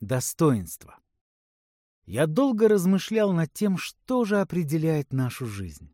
Достоинство. Я долго размышлял над тем, что же определяет нашу жизнь.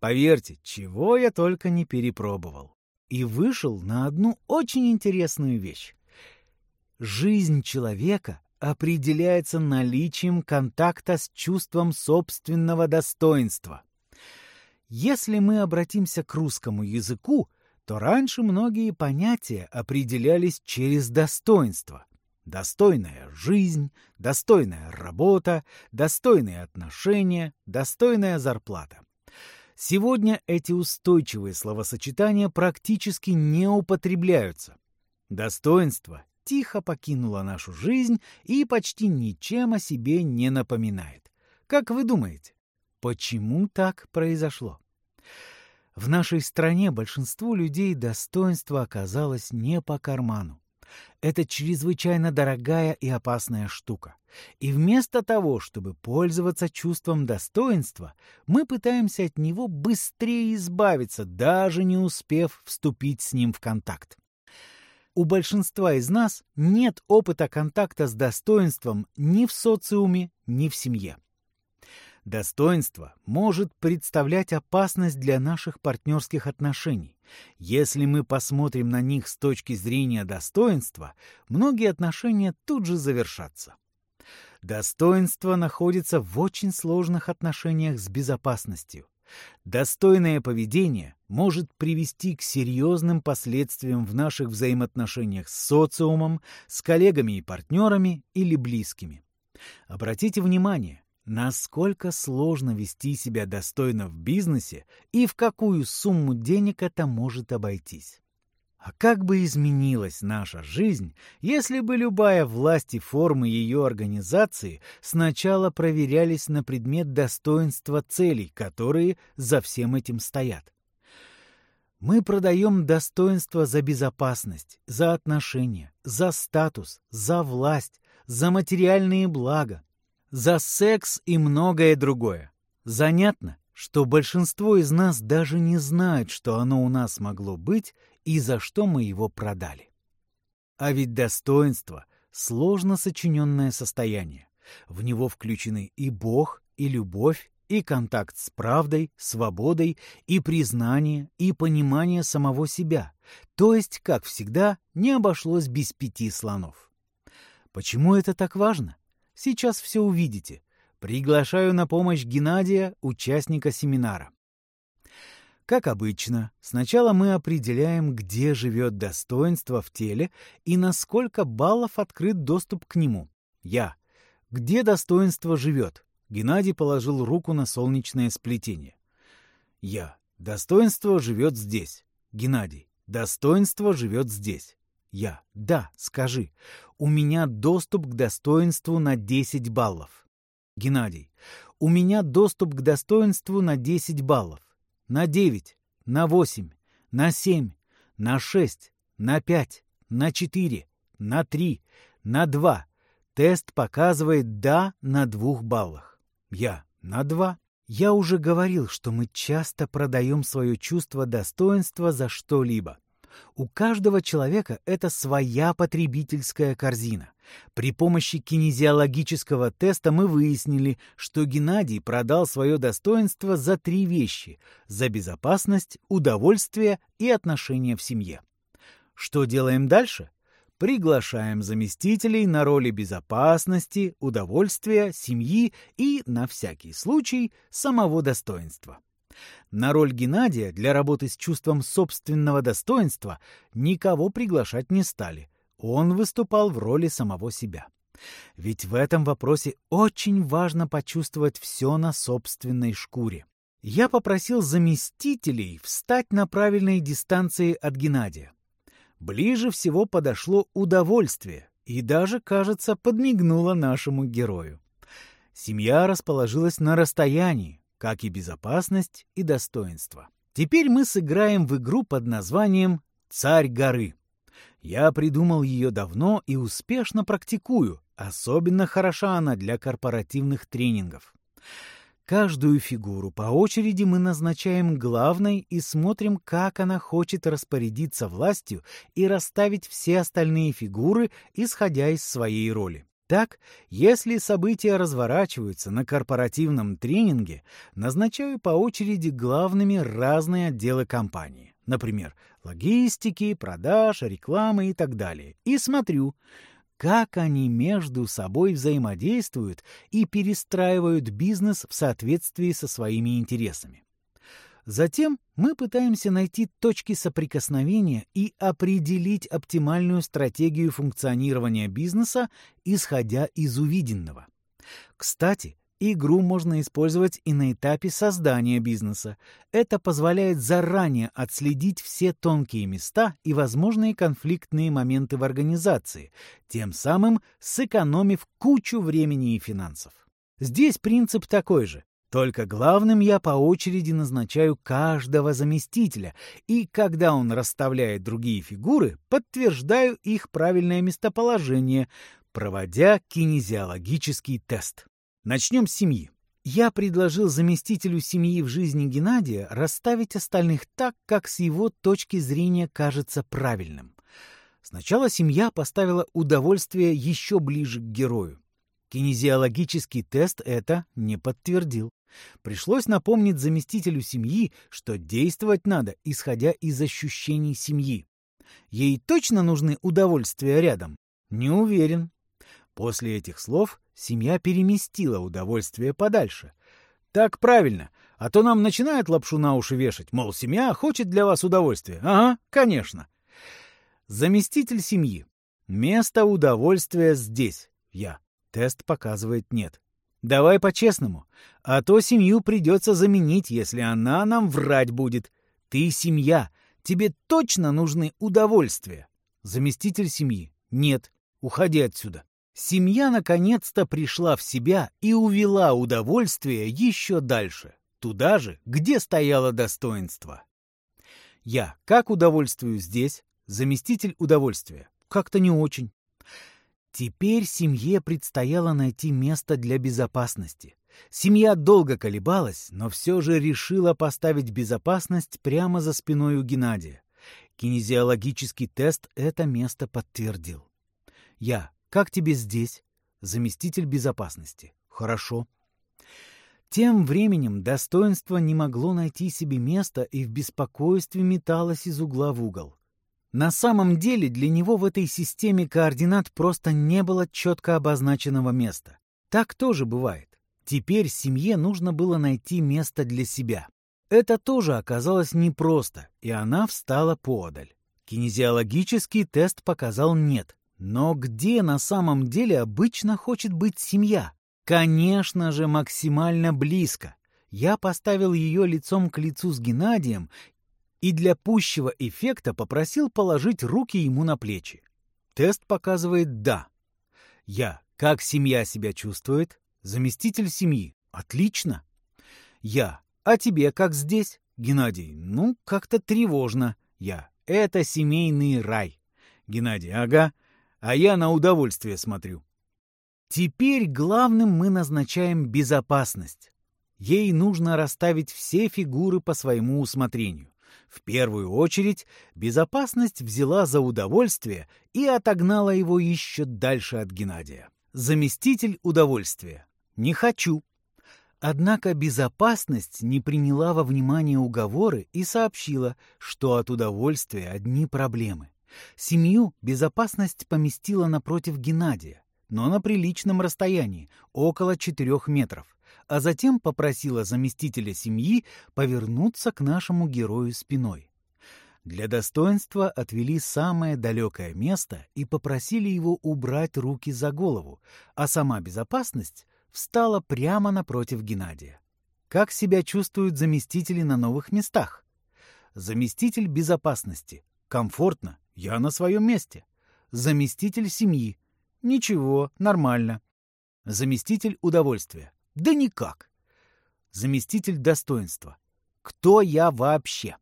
Поверьте, чего я только не перепробовал. И вышел на одну очень интересную вещь. Жизнь человека определяется наличием контакта с чувством собственного достоинства. Если мы обратимся к русскому языку, то раньше многие понятия определялись через достоинство. Достойная жизнь, достойная работа, достойные отношения, достойная зарплата. Сегодня эти устойчивые словосочетания практически не употребляются. Достоинство тихо покинуло нашу жизнь и почти ничем о себе не напоминает. Как вы думаете, почему так произошло? В нашей стране большинству людей достоинство оказалось не по карману. Это чрезвычайно дорогая и опасная штука. И вместо того, чтобы пользоваться чувством достоинства, мы пытаемся от него быстрее избавиться, даже не успев вступить с ним в контакт. У большинства из нас нет опыта контакта с достоинством ни в социуме, ни в семье. Достоинство может представлять опасность для наших партнерских отношений. Если мы посмотрим на них с точки зрения достоинства, многие отношения тут же завершатся. Достоинство находится в очень сложных отношениях с безопасностью. Достойное поведение может привести к серьезным последствиям в наших взаимоотношениях с социумом, с коллегами и партнерами или близкими. Обратите внимание, насколько сложно вести себя достойно в бизнесе и в какую сумму денег это может обойтись. А как бы изменилась наша жизнь, если бы любая власть и формы ее организации сначала проверялись на предмет достоинства целей, которые за всем этим стоят? Мы продаем достоинство за безопасность, за отношения, за статус, за власть, за материальные блага, за секс и многое другое. Занятно, что большинство из нас даже не знает, что оно у нас могло быть и за что мы его продали. А ведь достоинство — сложно сочиненное состояние. В него включены и Бог, и любовь, и контакт с правдой, свободой, и признание, и понимание самого себя. То есть, как всегда, не обошлось без пяти слонов. Почему это так важно? Сейчас все увидите. Приглашаю на помощь Геннадия, участника семинара. Как обычно, сначала мы определяем, где живет достоинство в теле и на сколько баллов открыт доступ к нему. Я. Где достоинство живет? Геннадий положил руку на солнечное сплетение. Я. Достоинство живет здесь. Геннадий. Достоинство живет здесь. Я. Да, скажи. У меня доступ к достоинству на 10 баллов. Геннадий. У меня доступ к достоинству на 10 баллов. На 9, на 8, на 7, на 6, на 5, на 4, на 3, на 2. Тест показывает «да» на двух баллах. Я на 2. Я уже говорил, что мы часто продаем свое чувство достоинства за что-либо. У каждого человека это своя потребительская корзина. При помощи кинезиологического теста мы выяснили, что Геннадий продал свое достоинство за три вещи – за безопасность, удовольствие и отношения в семье. Что делаем дальше? Приглашаем заместителей на роли безопасности, удовольствия, семьи и, на всякий случай, самого достоинства. На роль Геннадия для работы с чувством собственного достоинства никого приглашать не стали. Он выступал в роли самого себя. Ведь в этом вопросе очень важно почувствовать все на собственной шкуре. Я попросил заместителей встать на правильной дистанции от Геннадия. Ближе всего подошло удовольствие и даже, кажется, подмигнуло нашему герою. Семья расположилась на расстоянии, как и безопасность и достоинство. Теперь мы сыграем в игру под названием «Царь горы». Я придумал ее давно и успешно практикую, особенно хороша она для корпоративных тренингов. Каждую фигуру по очереди мы назначаем главной и смотрим, как она хочет распорядиться властью и расставить все остальные фигуры, исходя из своей роли. Итак, если события разворачиваются на корпоративном тренинге, назначаю по очереди главными разные отделы компании. Например, логистики, продаж, рекламы и так далее. И смотрю, как они между собой взаимодействуют и перестраивают бизнес в соответствии со своими интересами. Затем мы пытаемся найти точки соприкосновения и определить оптимальную стратегию функционирования бизнеса, исходя из увиденного. Кстати, игру можно использовать и на этапе создания бизнеса. Это позволяет заранее отследить все тонкие места и возможные конфликтные моменты в организации, тем самым сэкономив кучу времени и финансов. Здесь принцип такой же. Только главным я по очереди назначаю каждого заместителя, и когда он расставляет другие фигуры, подтверждаю их правильное местоположение, проводя кинезиологический тест. Начнем с семьи. Я предложил заместителю семьи в жизни Геннадия расставить остальных так, как с его точки зрения кажется правильным. Сначала семья поставила удовольствие еще ближе к герою. Кинезиологический тест это не подтвердил. Пришлось напомнить заместителю семьи, что действовать надо, исходя из ощущений семьи. Ей точно нужны удовольствия рядом? Не уверен. После этих слов семья переместила удовольствие подальше. Так правильно, а то нам начинают лапшу на уши вешать, мол, семья хочет для вас удовольствия. Ага, конечно. Заместитель семьи. Место удовольствия здесь. Я. Тест показывает нет. Давай по-честному, а то семью придется заменить, если она нам врать будет. Ты семья, тебе точно нужны удовольствия. Заместитель семьи. Нет, уходи отсюда. Семья наконец-то пришла в себя и увела удовольствие еще дальше, туда же, где стояло достоинство. Я как удовольствую здесь, заместитель удовольствия? Как-то не очень. Теперь семье предстояло найти место для безопасности. Семья долго колебалась, но все же решила поставить безопасность прямо за спиной у Геннадия. Кинезиологический тест это место подтвердил. Я. Как тебе здесь? Заместитель безопасности. Хорошо. Тем временем достоинство не могло найти себе места и в беспокойстве металось из угла в угол. На самом деле для него в этой системе координат просто не было четко обозначенного места. Так тоже бывает. Теперь семье нужно было найти место для себя. Это тоже оказалось непросто, и она встала поодаль. Кинезиологический тест показал нет. Но где на самом деле обычно хочет быть семья? Конечно же, максимально близко. Я поставил ее лицом к лицу с Геннадием и для пущего эффекта попросил положить руки ему на плечи. Тест показывает «да». Я. Как семья себя чувствует? Заместитель семьи. Отлично. Я. А тебе как здесь? Геннадий. Ну, как-то тревожно. Я. Это семейный рай. Геннадий. Ага. А я на удовольствие смотрю. Теперь главным мы назначаем безопасность. Ей нужно расставить все фигуры по своему усмотрению. В первую очередь безопасность взяла за удовольствие и отогнала его еще дальше от Геннадия. Заместитель удовольствия. Не хочу. Однако безопасность не приняла во внимание уговоры и сообщила, что от удовольствия одни проблемы. Семью безопасность поместила напротив Геннадия, но на приличном расстоянии, около четырех метров а затем попросила заместителя семьи повернуться к нашему герою спиной. Для достоинства отвели самое далекое место и попросили его убрать руки за голову, а сама безопасность встала прямо напротив Геннадия. Как себя чувствуют заместители на новых местах? Заместитель безопасности. Комфортно, я на своем месте. Заместитель семьи. Ничего, нормально. Заместитель удовольствия. Да никак. Заместитель достоинства. Кто я вообще?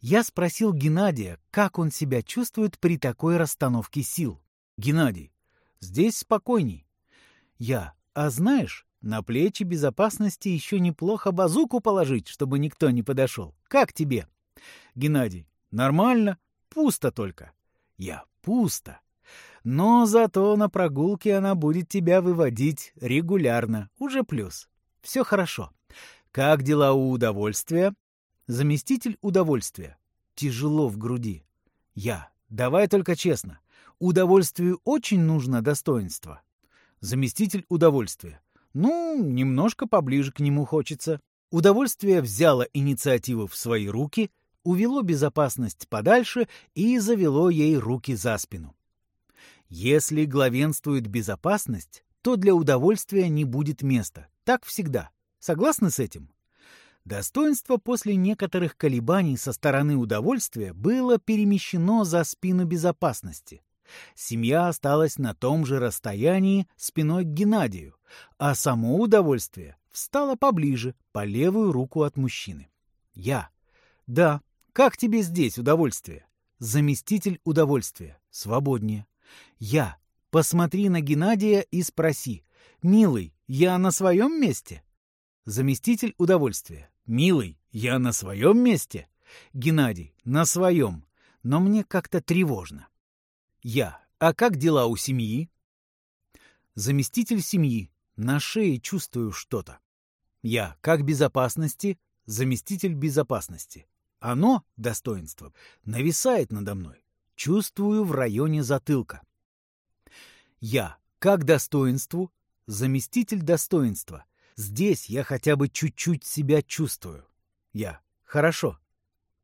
Я спросил Геннадия, как он себя чувствует при такой расстановке сил. Геннадий, здесь спокойней. Я, а знаешь, на плечи безопасности еще неплохо базуку положить, чтобы никто не подошел. Как тебе? Геннадий, нормально, пусто только. Я, пусто. Но зато на прогулке она будет тебя выводить регулярно. Уже плюс. Все хорошо. Как дела у удовольствия? Заместитель удовольствия. Тяжело в груди. Я. Давай только честно. Удовольствию очень нужно достоинство. Заместитель удовольствия. Ну, немножко поближе к нему хочется. Удовольствие взяло инициативу в свои руки, увело безопасность подальше и завело ей руки за спину. Если главенствует безопасность, то для удовольствия не будет места. Так всегда. Согласны с этим? Достоинство после некоторых колебаний со стороны удовольствия было перемещено за спину безопасности. Семья осталась на том же расстоянии спиной к Геннадию, а само удовольствие встало поближе, по левую руку от мужчины. Я. Да, как тебе здесь удовольствие? Заместитель удовольствия. Свободнее. Я. Посмотри на Геннадия и спроси. Милый, я на своем месте? Заместитель удовольствия. «Милый, я на своем месте?» «Геннадий, на своем, но мне как-то тревожно». «Я, а как дела у семьи?» «Заместитель семьи, на шее чувствую что-то». «Я, как безопасности?» «Заместитель безопасности». «Оно, достоинство, нависает надо мной. Чувствую в районе затылка». «Я, как достоинству?» «Заместитель достоинства». Здесь я хотя бы чуть-чуть себя чувствую. Я. Хорошо.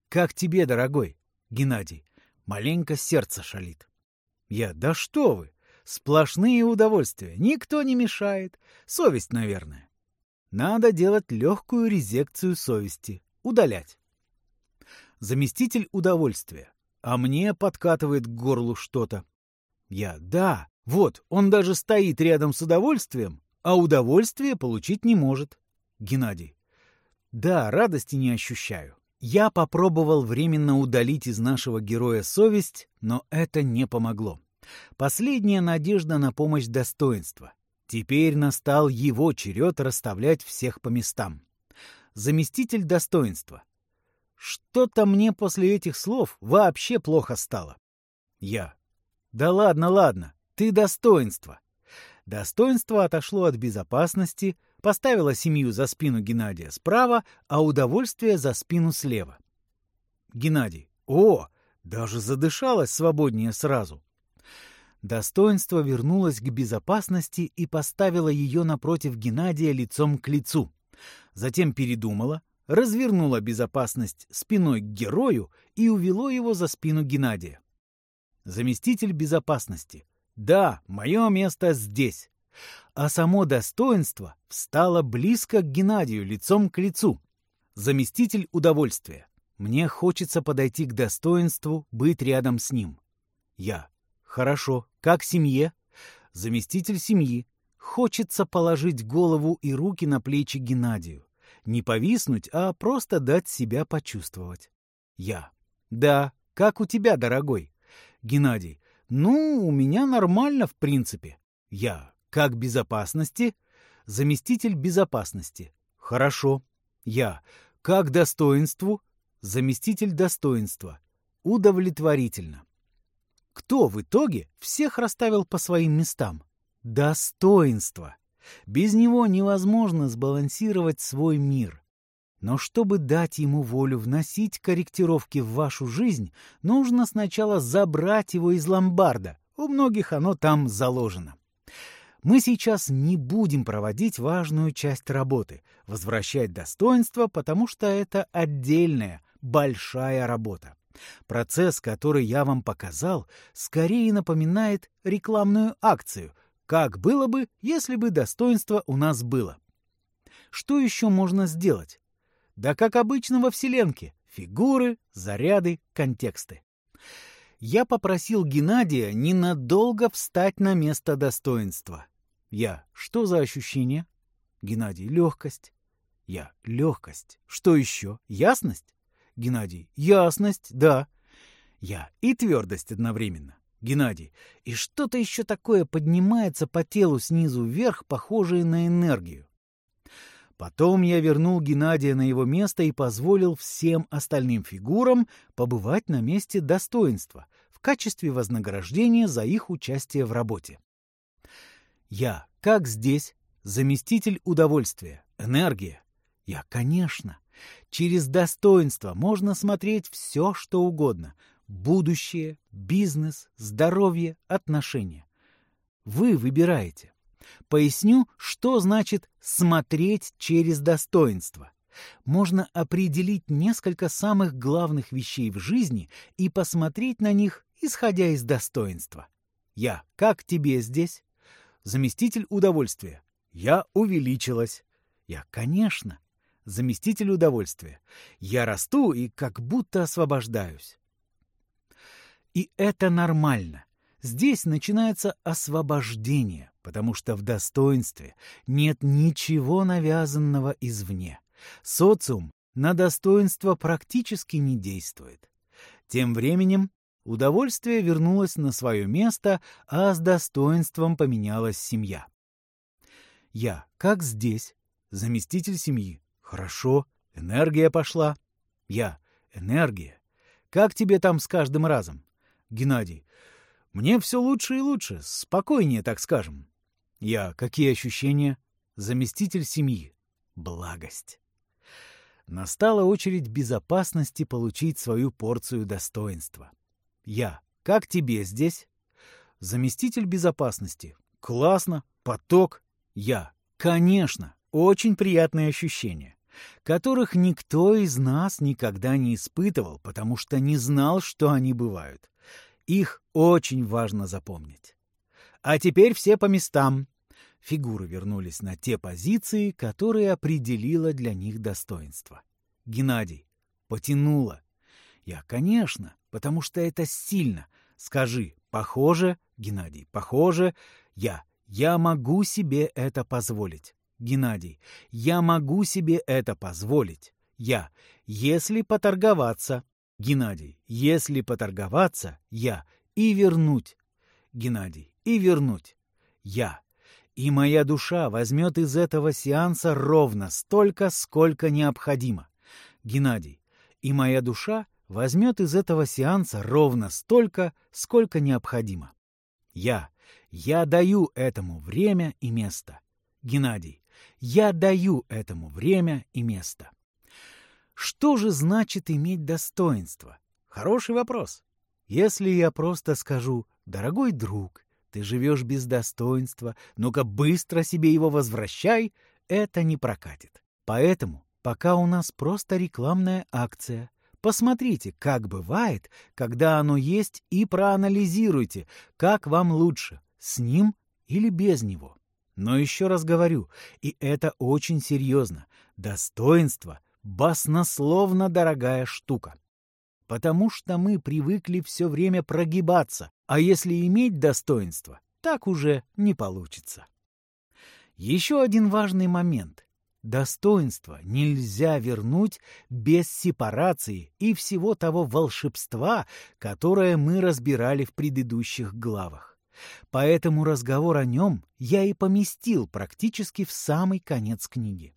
Как тебе, дорогой? Геннадий. Маленько сердце шалит. Я. Да что вы! Сплошные удовольствия. Никто не мешает. Совесть, наверное. Надо делать легкую резекцию совести. Удалять. Заместитель удовольствия. А мне подкатывает к горлу что-то. Я. Да. Вот, он даже стоит рядом с удовольствием, а удовольствие получить не может. Геннадий. Да, радости не ощущаю. Я попробовал временно удалить из нашего героя совесть, но это не помогло. Последняя надежда на помощь достоинства. Теперь настал его черед расставлять всех по местам. Заместитель достоинства. Что-то мне после этих слов вообще плохо стало. Я. Да ладно, ладно, ты достоинство. Достоинство отошло от безопасности, поставило семью за спину Геннадия справа, а удовольствие за спину слева. Геннадий. О, даже задышалось свободнее сразу. Достоинство вернулось к безопасности и поставило ее напротив Геннадия лицом к лицу. Затем передумало, развернуло безопасность спиной к герою и увело его за спину Геннадия. Заместитель безопасности. Да, мое место здесь. А само достоинство встало близко к Геннадию, лицом к лицу. Заместитель удовольствия. Мне хочется подойти к достоинству, быть рядом с ним. Я. Хорошо. Как семье? Заместитель семьи. Хочется положить голову и руки на плечи Геннадию. Не повиснуть, а просто дать себя почувствовать. Я. Да. Как у тебя, дорогой? Геннадий. Ну, у меня нормально, в принципе. Я. Как безопасности? Заместитель безопасности. Хорошо. Я. Как достоинству? Заместитель достоинства. Удовлетворительно. Кто в итоге всех расставил по своим местам? Достоинство. Без него невозможно сбалансировать свой мир. Но чтобы дать ему волю вносить корректировки в вашу жизнь, нужно сначала забрать его из ломбарда. У многих оно там заложено. Мы сейчас не будем проводить важную часть работы, возвращать достоинство, потому что это отдельная, большая работа. Процесс, который я вам показал, скорее напоминает рекламную акцию, как было бы, если бы достоинство у нас было. Что еще можно сделать? Да как обычно во Вселенке. Фигуры, заряды, контексты. Я попросил Геннадия ненадолго встать на место достоинства. Я. Что за ощущение? Геннадий. Легкость. Я. Легкость. Что еще? Ясность? Геннадий. Ясность, да. Я. И твердость одновременно. Геннадий. И что-то еще такое поднимается по телу снизу вверх, похожее на энергию. Потом я вернул Геннадия на его место и позволил всем остальным фигурам побывать на месте достоинства, в качестве вознаграждения за их участие в работе. Я, как здесь, заместитель удовольствия, энергия. Я, конечно. Через достоинство можно смотреть все, что угодно. Будущее, бизнес, здоровье, отношения. Вы выбираете. Поясню, что значит «смотреть через достоинство». Можно определить несколько самых главных вещей в жизни и посмотреть на них, исходя из достоинства. Я, как тебе здесь? Заместитель удовольствия. Я увеличилась. Я, конечно. Заместитель удовольствия. Я расту и как будто освобождаюсь. И это нормально. Здесь начинается освобождение, потому что в достоинстве нет ничего навязанного извне. Социум на достоинство практически не действует. Тем временем удовольствие вернулось на свое место, а с достоинством поменялась семья. Я, как здесь, заместитель семьи. Хорошо, энергия пошла. Я, энергия. Как тебе там с каждым разом? Геннадий, мне все лучше и лучше, спокойнее, так скажем. Я, какие ощущения? Заместитель семьи. Благость. Настала очередь безопасности получить свою порцию достоинства. Я, как тебе здесь? Заместитель безопасности. Классно, поток. Я, конечно, очень приятные ощущения, которых никто из нас никогда не испытывал, потому что не знал, что они бывают. Их очень важно запомнить. А теперь все по местам. Фигуры вернулись на те позиции, которые определило для них достоинство. Геннадий. Потянуло. Я, конечно, потому что это сильно. Скажи, похоже, Геннадий, похоже, я. Я могу себе это позволить. Геннадий, я могу себе это позволить. Я, если поторговаться, Геннадий, если поторговаться, я, и вернуть. Геннадий, и вернуть. Я. И моя душа возьмет из этого сеанса ровно столько, сколько необходимо. Геннадий. И моя душа возьмет из этого сеанса ровно столько, сколько необходимо. Я. Я даю этому время и место. Геннадий. Я даю этому время и место. Что же значит иметь достоинство? Хороший вопрос. Если я просто скажу «Дорогой друг, ты живешь без достоинства, ну-ка быстро себе его возвращай», это не прокатит. Поэтому пока у нас просто рекламная акция, посмотрите, как бывает, когда оно есть, и проанализируйте, как вам лучше, с ним или без него. Но еще раз говорю, и это очень серьезно, достоинство баснословно дорогая штука. Потому что мы привыкли все время прогибаться, а если иметь достоинство, так уже не получится. Еще один важный момент. Достоинство нельзя вернуть без сепарации и всего того волшебства, которое мы разбирали в предыдущих главах. Поэтому разговор о нем я и поместил практически в самый конец книги.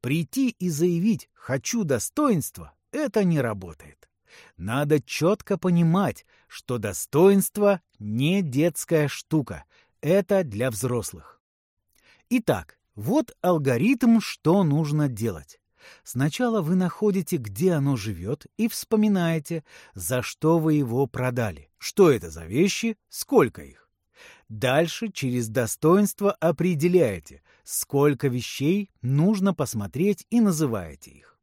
Прийти и заявить «хочу достоинства» — это не работает. Надо четко понимать, что достоинство не детская штука, это для взрослых. Итак, вот алгоритм, что нужно делать. Сначала вы находите, где оно живет, и вспоминаете, за что вы его продали, что это за вещи, сколько их. Дальше через достоинство определяете, сколько вещей нужно посмотреть и называете их.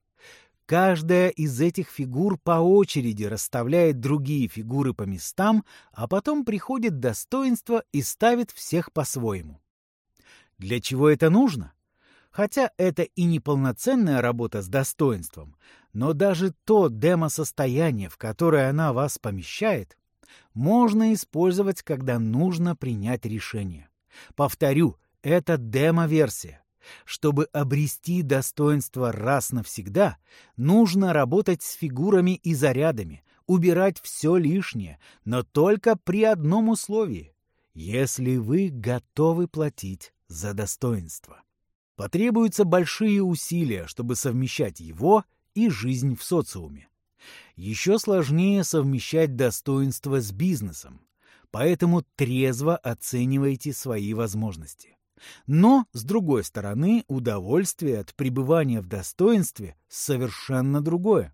Каждая из этих фигур по очереди расставляет другие фигуры по местам, а потом приходит достоинство и ставит всех по-своему. Для чего это нужно? Хотя это и не полноценная работа с достоинством, но даже то демо-состояние, в которое она вас помещает, можно использовать, когда нужно принять решение. Повторю, это демо-версия. Чтобы обрести достоинство раз навсегда, нужно работать с фигурами и зарядами, убирать все лишнее, но только при одном условии – если вы готовы платить за достоинство. Потребуются большие усилия, чтобы совмещать его и жизнь в социуме. Еще сложнее совмещать достоинство с бизнесом, поэтому трезво оценивайте свои возможности. Но, с другой стороны, удовольствие от пребывания в достоинстве совершенно другое.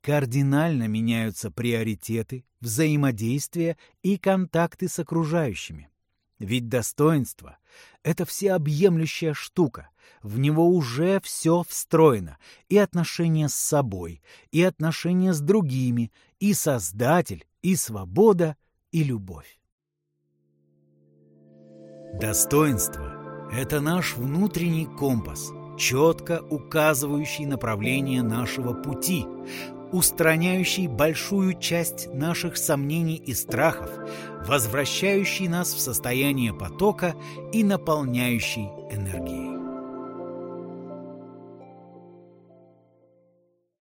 Кардинально меняются приоритеты, взаимодействия и контакты с окружающими. Ведь достоинство — это всеобъемлющая штука, в него уже все встроено, и отношения с собой, и отношения с другими, и Создатель, и свобода, и любовь. Достоинство — это наш внутренний компас, четко указывающий направление нашего пути, устраняющий большую часть наших сомнений и страхов, возвращающий нас в состояние потока и наполняющий энергией.